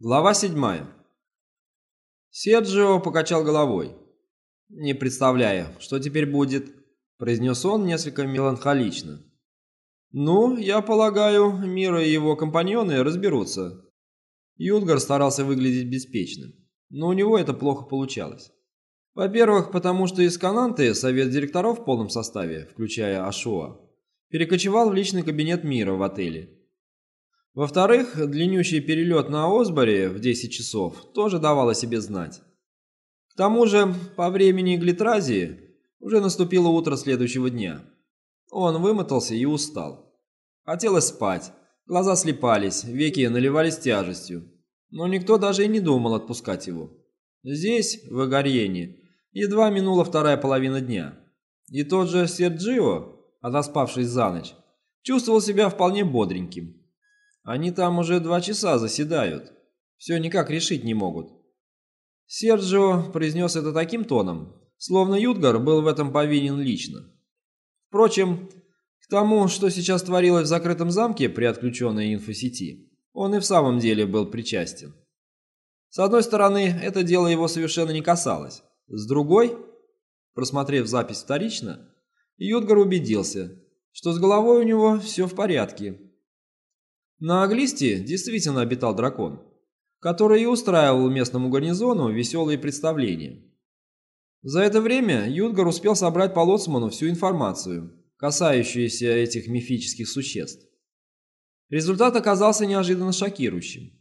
Глава седьмая. Серджио покачал головой. «Не представляю, что теперь будет», — произнес он несколько меланхолично. «Ну, я полагаю, Мира и его компаньоны разберутся». Юдгар старался выглядеть беспечным, но у него это плохо получалось. Во-первых, потому что из Кананты совет директоров в полном составе, включая Ашуа, перекочевал в личный кабинет Мира в отеле во-вторых, длиннющий перелет на Осборе в 10 часов тоже давал о себе знать. К тому же, по времени Глитразии уже наступило утро следующего дня. Он вымотался и устал. Хотелось спать, глаза слепались, веки наливались тяжестью. Но никто даже и не думал отпускать его. Здесь, в Игарьене, едва минула вторая половина дня. И тот же Серджио, отоспавшись за ночь, чувствовал себя вполне бодреньким. Они там уже два часа заседают. Все никак решить не могут. Серджио произнес это таким тоном, словно Юдгар был в этом повинен лично. Впрочем, к тому, что сейчас творилось в закрытом замке при отключенной инфосети, он и в самом деле был причастен. С одной стороны, это дело его совершенно не касалось. С другой, просмотрев запись вторично, Юдгар убедился, что с головой у него все в порядке, на Аглисте действительно обитал дракон, который и устраивал местному гарнизону веселые представления. За это время Юдгар успел собрать по Лоцману всю информацию, касающуюся этих мифических существ. Результат оказался неожиданно шокирующим.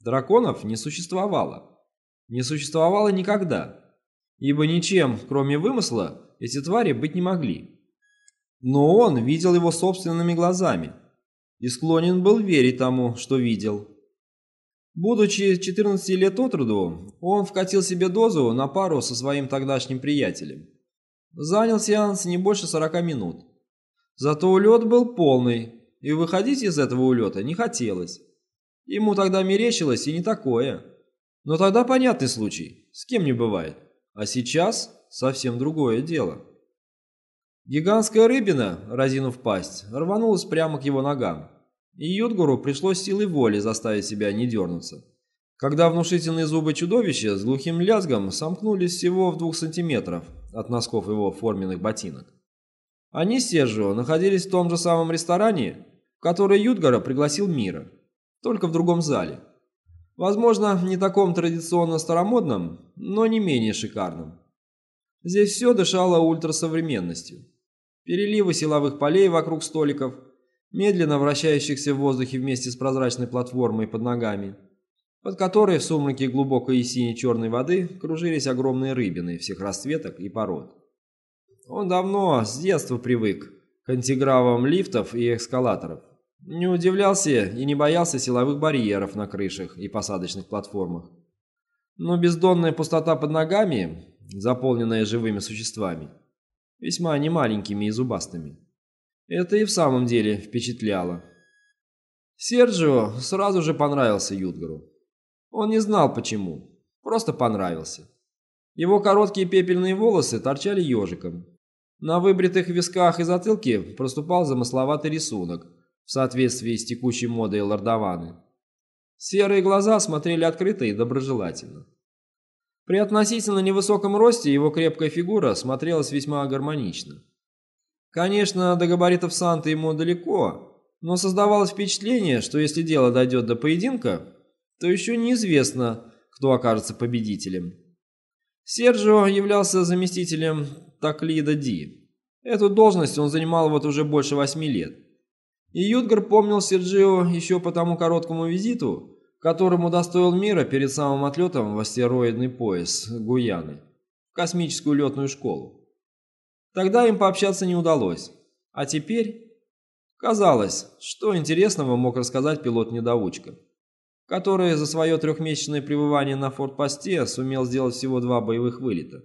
Драконов не существовало. Не существовало никогда, ибо ничем, кроме вымысла, эти твари быть не могли. Но он видел его собственными глазами – и склонен был верить тому, что видел. Будучи 14 лет от роду, он вкатил себе дозу на пару со своим тогдашним приятелем. Занял сеанс не больше 40 минут. Зато улет был полный, и выходить из этого улета не хотелось. Ему тогда мерещилось и не такое. Но тогда понятный случай, с кем не бывает. А сейчас совсем другое дело. Гигантская рыбина, разинув пасть, рванулась прямо к его ногам, и Юдгуру пришлось силой воли заставить себя не дернуться. Когда внушительные зубы чудовища с глухим лязгом сомкнулись всего в двух сантиметров от носков его форменных ботинок. Они с Сержио находились в том же самом ресторане, в который Юдгара пригласил Мира, только в другом зале. Возможно, не таком традиционно старомодном, но не менее шикарном. Здесь все дышало ультрасовременностью переливы силовых полей вокруг столиков, медленно вращающихся в воздухе вместе с прозрачной платформой под ногами, под которой в сумраке глубокой и синей-черной воды кружились огромные рыбины всех расцветок и пород. Он давно, с детства привык к антигравам лифтов и эскалаторов. Не удивлялся и не боялся силовых барьеров на крышах и посадочных платформах. Но бездонная пустота под ногами, заполненная живыми существами, весьма немаленькими и зубастыми. Это и в самом деле впечатляло. Серджио сразу же понравился Юдгару. Он не знал почему, просто понравился. Его короткие пепельные волосы торчали ежиком. На выбритых висках и затылке проступал замысловатый рисунок в соответствии с текущей модой лордованы. Серые глаза смотрели открыто и доброжелательно. При относительно невысоком росте его крепкая фигура смотрелась весьма гармонично. Конечно, до габаритов Санта ему далеко, но создавалось впечатление, что если дело дойдет до поединка, то еще неизвестно, кто окажется победителем. Серджио являлся заместителем Таклида Ди. Эту должность он занимал вот уже больше восьми лет. И Юдгар помнил Серджио еще по тому короткому визиту, которому достоил мира перед самым отлетом в астероидный пояс Гуяны, в космическую летную школу. Тогда им пообщаться не удалось, а теперь... Казалось, что интересного мог рассказать пилот-недоучка, который за свое трехмесячное пребывание на фортпосте сумел сделать всего два боевых вылета.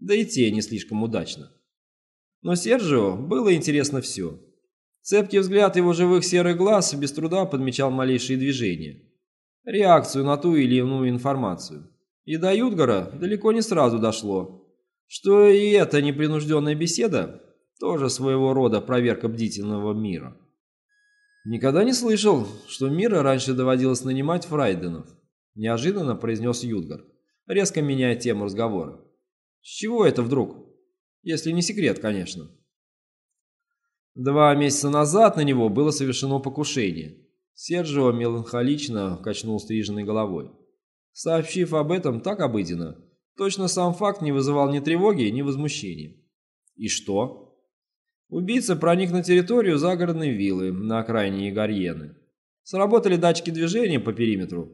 Да и те не слишком удачно. Но Сержио было интересно все. Цепкий взгляд его живых серых глаз без труда подмечал малейшие движения реакцию на ту или иную информацию. И до Юдгара далеко не сразу дошло, что и эта непринужденная беседа тоже своего рода проверка бдительного мира. Никогда не слышал, что мира раньше доводилось нанимать фрайденов. неожиданно произнес Юдгар, резко меняя тему разговора. С чего это вдруг? Если не секрет, конечно. Два месяца назад на него было совершено покушение. Серджио меланхолично качнул стриженной головой. Сообщив об этом так обыденно, точно сам факт не вызывал ни тревоги, ни возмущения. И что? Убийца проник на территорию загородной виллы на окраине Егорьены. Сработали датчики движения по периметру.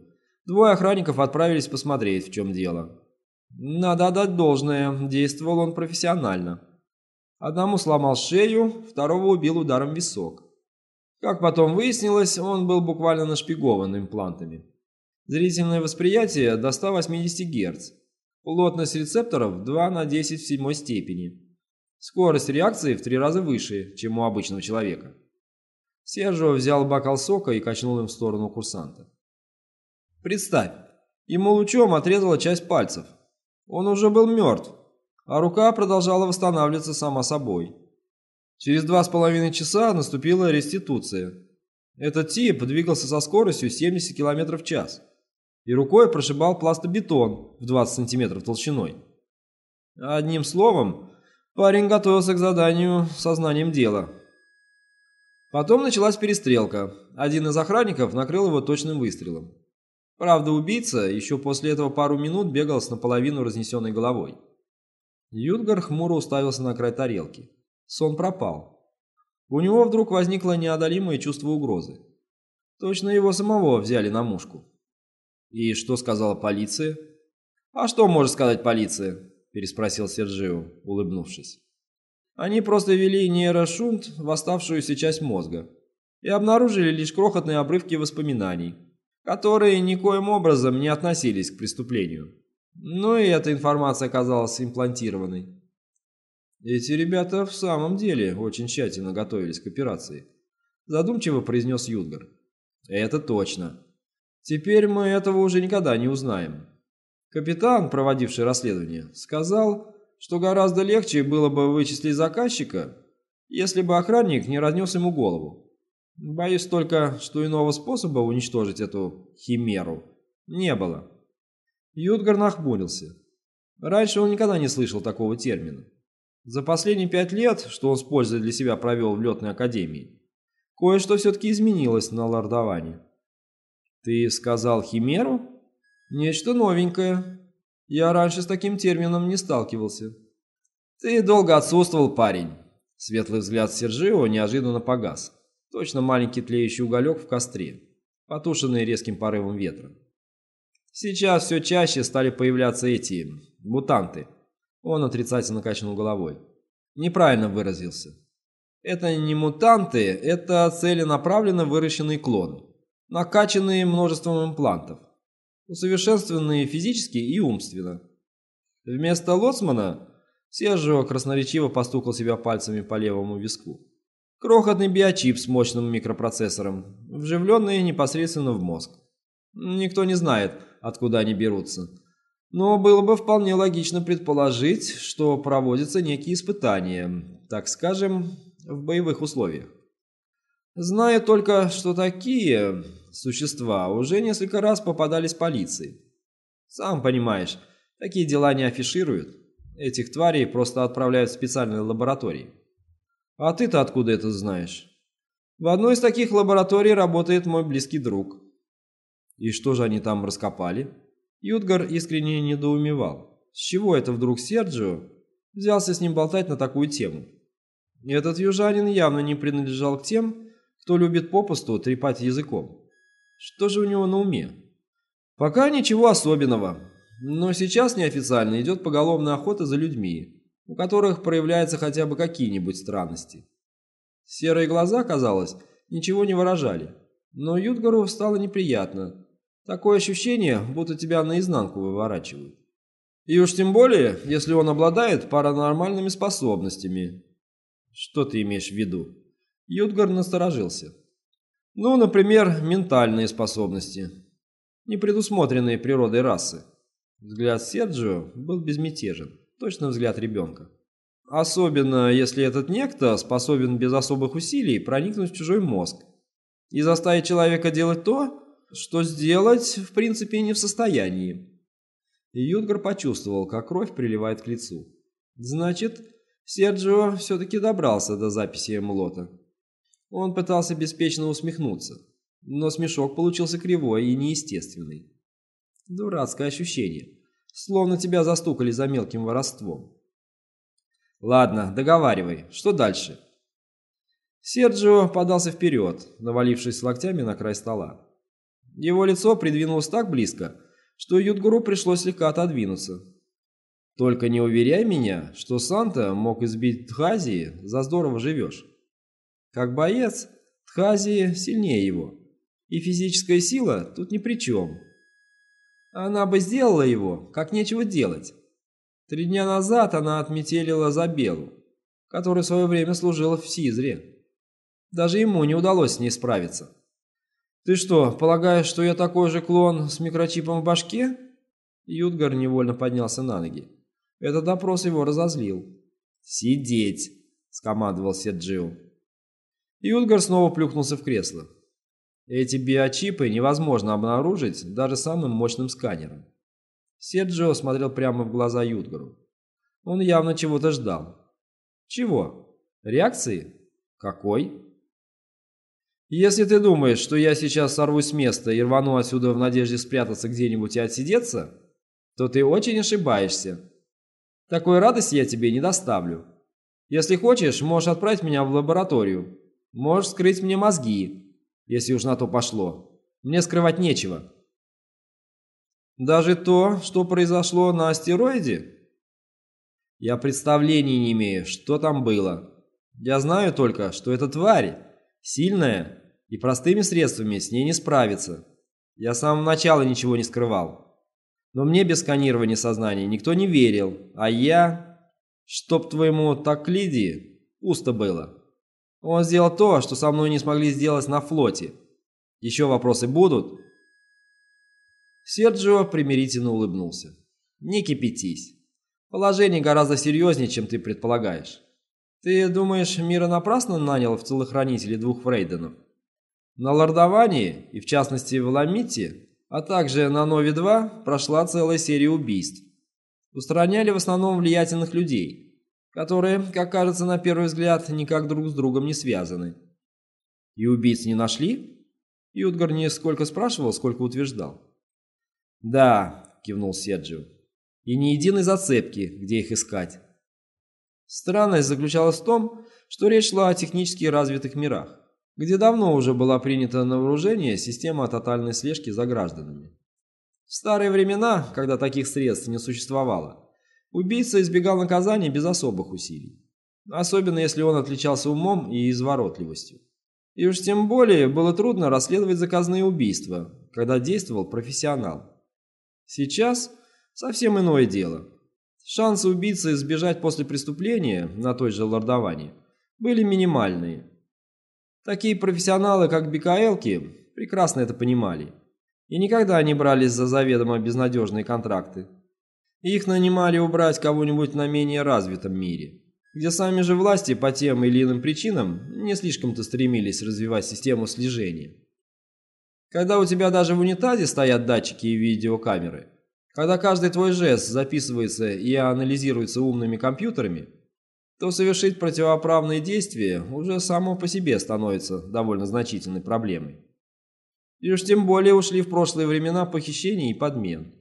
Двое охранников отправились посмотреть, в чем дело. Надо отдать должное, действовал он профессионально. Одному сломал шею, второго убил ударом в висок. Как потом выяснилось, он был буквально нашпигован имплантами. Зрительное восприятие до 180 Гц. Плотность рецепторов 2 на 10 в седьмой степени. Скорость реакции в три раза выше, чем у обычного человека. Сержио взял бокал сока и качнул им в сторону курсанта. Представь, ему лучом отрезала часть пальцев. Он уже был мертв, а рука продолжала восстанавливаться сама собой. Через два с половиной часа наступила реституция. Этот тип двигался со скоростью 70 км в час и рукой прошибал пластобетон в 20 сантиметров толщиной. Одним словом, парень готовился к заданию сознанием дела. Потом началась перестрелка. Один из охранников накрыл его точным выстрелом. Правда, убийца еще после этого пару минут бегал с наполовину разнесенной головой. Юдгар хмуро уставился на край тарелки. Сон пропал. У него вдруг возникло неодолимое чувство угрозы. Точно его самого взяли на мушку. И что сказала полиция? «А что может сказать полиция?» – переспросил Серджио, улыбнувшись. Они просто ввели нейрошунт в оставшуюся часть мозга и обнаружили лишь крохотные обрывки воспоминаний, которые никоим образом не относились к преступлению. Но и эта информация оказалась имплантированной. Эти ребята в самом деле очень тщательно готовились к операции. Задумчиво произнес Юдгар. Это точно. Теперь мы этого уже никогда не узнаем. Капитан, проводивший расследование, сказал, что гораздо легче было бы вычислить заказчика, если бы охранник не разнес ему голову. Боюсь только, что иного способа уничтожить эту химеру не было. Юдгар нахмурился. Раньше он никогда не слышал такого термина. За последние пять лет, что он с пользой для себя провел в летной академии, кое-что все-таки изменилось на лордовании. «Ты сказал химеру?» «Нечто новенькое. Я раньше с таким термином не сталкивался». «Ты долго отсутствовал, парень». Светлый взгляд Сержио неожиданно погас. Точно маленький тлеющий уголек в костре, потушенный резким порывом ветра. Сейчас все чаще стали появляться эти... мутанты. Он отрицательно качнул головой. Неправильно выразился. Это не мутанты, это целенаправленно выращенные клоны, накачанные множеством имплантов, усовершенствованные физически и умственно. Вместо Лоцмана Сержио красноречиво постукал себя пальцами по левому виску. Крохотный биочип с мощным микропроцессором, вживленный непосредственно в мозг. Никто не знает, откуда они берутся. Но было бы вполне логично предположить, что проводятся некие испытания, так скажем, в боевых условиях. Знаю только, что такие существа уже несколько раз попадались полиции. Сам понимаешь, такие дела не афишируют. Этих тварей просто отправляют в специальные лаборатории. А ты-то откуда это знаешь? В одной из таких лабораторий работает мой близкий друг. И что же они там раскопали? Ютгар искренне недоумевал. С чего это вдруг Серджио взялся с ним болтать на такую тему? Этот южанин явно не принадлежал к тем, кто любит попусту трепать языком. Что же у него на уме? Пока ничего особенного, но сейчас неофициально идет поголовная охота за людьми, у которых проявляются хотя бы какие-нибудь странности. Серые глаза, казалось, ничего не выражали, но Ютгару стало неприятно, Такое ощущение, будто тебя наизнанку выворачивают. И уж тем более, если он обладает паранормальными способностями. Что ты имеешь в виду? Ютгар насторожился. Ну, например, ментальные способности, не предусмотренные природой расы. Взгляд Серджио был безмятежен, точно взгляд ребенка. Особенно, если этот некто способен без особых усилий проникнуть в чужой мозг и заставить человека делать то, что сделать, в принципе, не в состоянии. И почувствовал, как кровь приливает к лицу. Значит, Серджио все-таки добрался до записи Эмлота. Он пытался беспечно усмехнуться, но смешок получился кривой и неестественный. Дурацкое ощущение, словно тебя застукали за мелким воровством. Ладно, договаривай, что дальше? Серджио подался вперед, навалившись локтями на край стола. Его лицо придвинулось так близко, что Юдгуру пришлось слегка отодвинуться. «Только не уверяй меня, что Санта мог избить Тхазии, за здорово живешь. Как боец, Тхазии сильнее его, и физическая сила тут ни при чем. Она бы сделала его, как нечего делать. Три дня назад она отметелила Забелу, которая в свое время служила в Сизре. Даже ему не удалось с ней справиться. «Ты что, полагаешь, что я такой же клон с микрочипом в башке?» Юдгар невольно поднялся на ноги. Этот допрос его разозлил. «Сидеть!» — скомандовал Седжио. Юдгар снова плюхнулся в кресло. Эти биочипы невозможно обнаружить даже самым мощным сканером. Серджио смотрел прямо в глаза Юдгару. Он явно чего-то ждал. Чего? Реакции? Какой? Если ты думаешь, что я сейчас сорвусь с места и рвану отсюда в надежде спрятаться где-нибудь и отсидеться, то ты очень ошибаешься. Такой радости я тебе не доставлю. Если хочешь, можешь отправить меня в лабораторию. Можешь скрыть мне мозги, если уж на то пошло. Мне скрывать нечего. Даже то, что произошло на астероиде? Я представления не имею, что там было. Я знаю только, что эта тварь, сильная и простыми средствами с ней не справиться. Я с самого начала ничего не скрывал. Но мне без сканирования сознания никто не верил, а я... Чтоб твоему Таклиди пусто было. Он сделал то, что со мной не смогли сделать на флоте. Еще вопросы будут?» Серджио примирительно улыбнулся. «Не кипятись. Положение гораздо серьезнее, чем ты предполагаешь. Ты думаешь, Мира напрасно нанял в телохранителе двух Фрейденов? На Лордовании, и в частности в Ламите, а также на Нове-2 прошла целая серия убийств. Устраняли в основном влиятельных людей, которые, как кажется на первый взгляд, никак друг с другом не связаны. И убийц не нашли? Ютгар не сколько спрашивал, сколько утверждал. «Да», — кивнул Серджио, — «и ни единой зацепки, где их искать». Странность заключалась в том, что речь шла о технически развитых мирах где давно уже была принята на вооружение система тотальной слежки за гражданами. В старые времена, когда таких средств не существовало, убийца избегал наказания без особых усилий, особенно если он отличался умом и изворотливостью. И уж тем более было трудно расследовать заказные убийства, когда действовал профессионал. Сейчас совсем иное дело. Шансы убийцы сбежать после преступления на той же лордовании были минимальные – Такие профессионалы, как Бикаэлки, прекрасно это понимали. И никогда не брались за заведомо безнадежные контракты. Их нанимали убрать кого-нибудь на менее развитом мире, где сами же власти по тем или иным причинам не слишком-то стремились развивать систему слежения. Когда у тебя даже в унитазе стоят датчики и видеокамеры, когда каждый твой жест записывается и анализируется умными компьютерами – то совершить противоправные действия уже само по себе становится довольно значительной проблемой. И уж тем более ушли в прошлые времена похищений и подмен.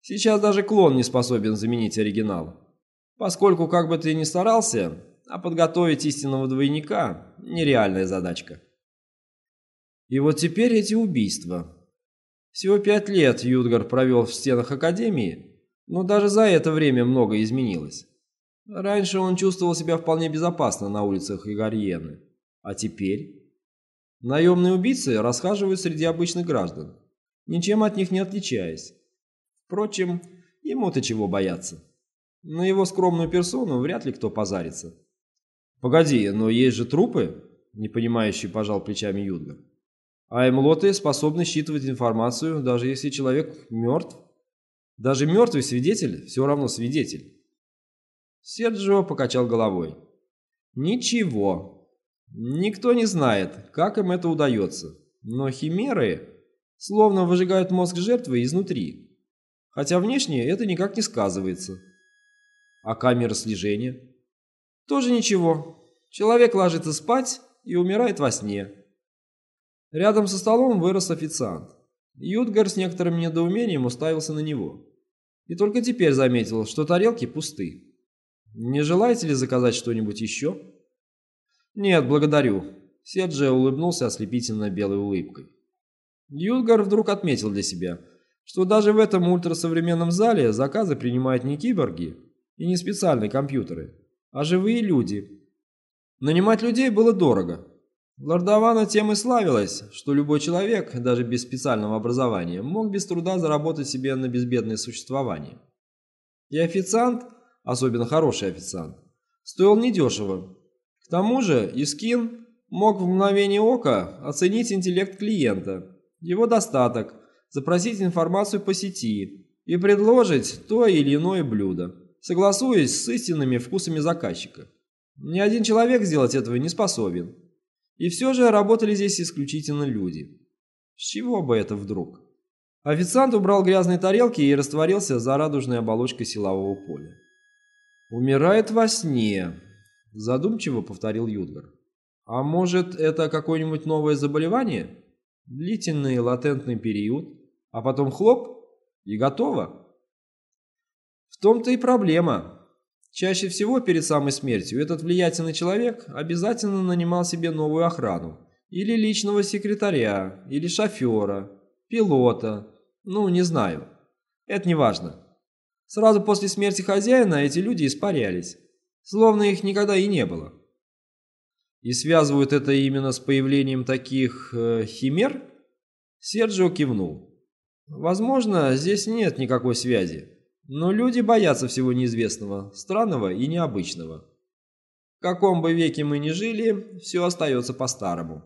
Сейчас даже клон не способен заменить оригинал, поскольку, как бы ты ни старался, а подготовить истинного двойника – нереальная задачка. И вот теперь эти убийства. Всего пять лет Юдгар провел в стенах Академии, но даже за это время многое изменилось. Раньше он чувствовал себя вполне безопасно на улицах Игарьены. А теперь? Наемные убийцы расхаживают среди обычных граждан, ничем от них не отличаясь. Впрочем, ему-то чего бояться. На его скромную персону вряд ли кто позарится. «Погоди, но есть же трупы?» – непонимающий пожал плечами Юдга. «А эмлоты способны считывать информацию, даже если человек мертв. Даже мертвый свидетель все равно свидетель». Серджио покачал головой. «Ничего. Никто не знает, как им это удается. Но химеры словно выжигают мозг жертвы изнутри. Хотя внешне это никак не сказывается. А камера слежения? Тоже ничего. Человек ложится спать и умирает во сне. Рядом со столом вырос официант. Ютгар с некоторым недоумением уставился на него. И только теперь заметил, что тарелки пусты. «Не желаете ли заказать что-нибудь еще?» «Нет, благодарю», — Серджио улыбнулся ослепительно белой улыбкой. Ютгар вдруг отметил для себя, что даже в этом ультрасовременном зале заказы принимают не киборги и не специальные компьютеры, а живые люди. Нанимать людей было дорого, Лордована тем и славилась, что любой человек, даже без специального образования, мог без труда заработать себе на безбедное существование. И официант, особенно хороший официант, стоил недешево. К тому же Искин мог в мгновение ока оценить интеллект клиента, его достаток, запросить информацию по сети и предложить то или иное блюдо, согласуясь с истинными вкусами заказчика. Ни один человек сделать этого не способен. И все же работали здесь исключительно люди. С чего бы это вдруг? Официант убрал грязные тарелки и растворился за радужной оболочкой силового поля. «Умирает во сне», – задумчиво повторил Юдгар. «А может, это какое-нибудь новое заболевание? Длительный латентный период, а потом хлоп и готово?» «В том-то и проблема. Чаще всего перед самой смертью этот влиятельный человек обязательно нанимал себе новую охрану, или личного секретаря, или шофера, пилота, ну, не знаю. Это не важно. Сразу после смерти хозяина эти люди испарялись, словно их никогда и не было. И связывают это именно с появлением таких э, химер? Серджио кивнул. Возможно, здесь нет никакой связи. Но люди боятся всего неизвестного, странного и необычного. В каком бы веке мы ни жили, все остается по-старому.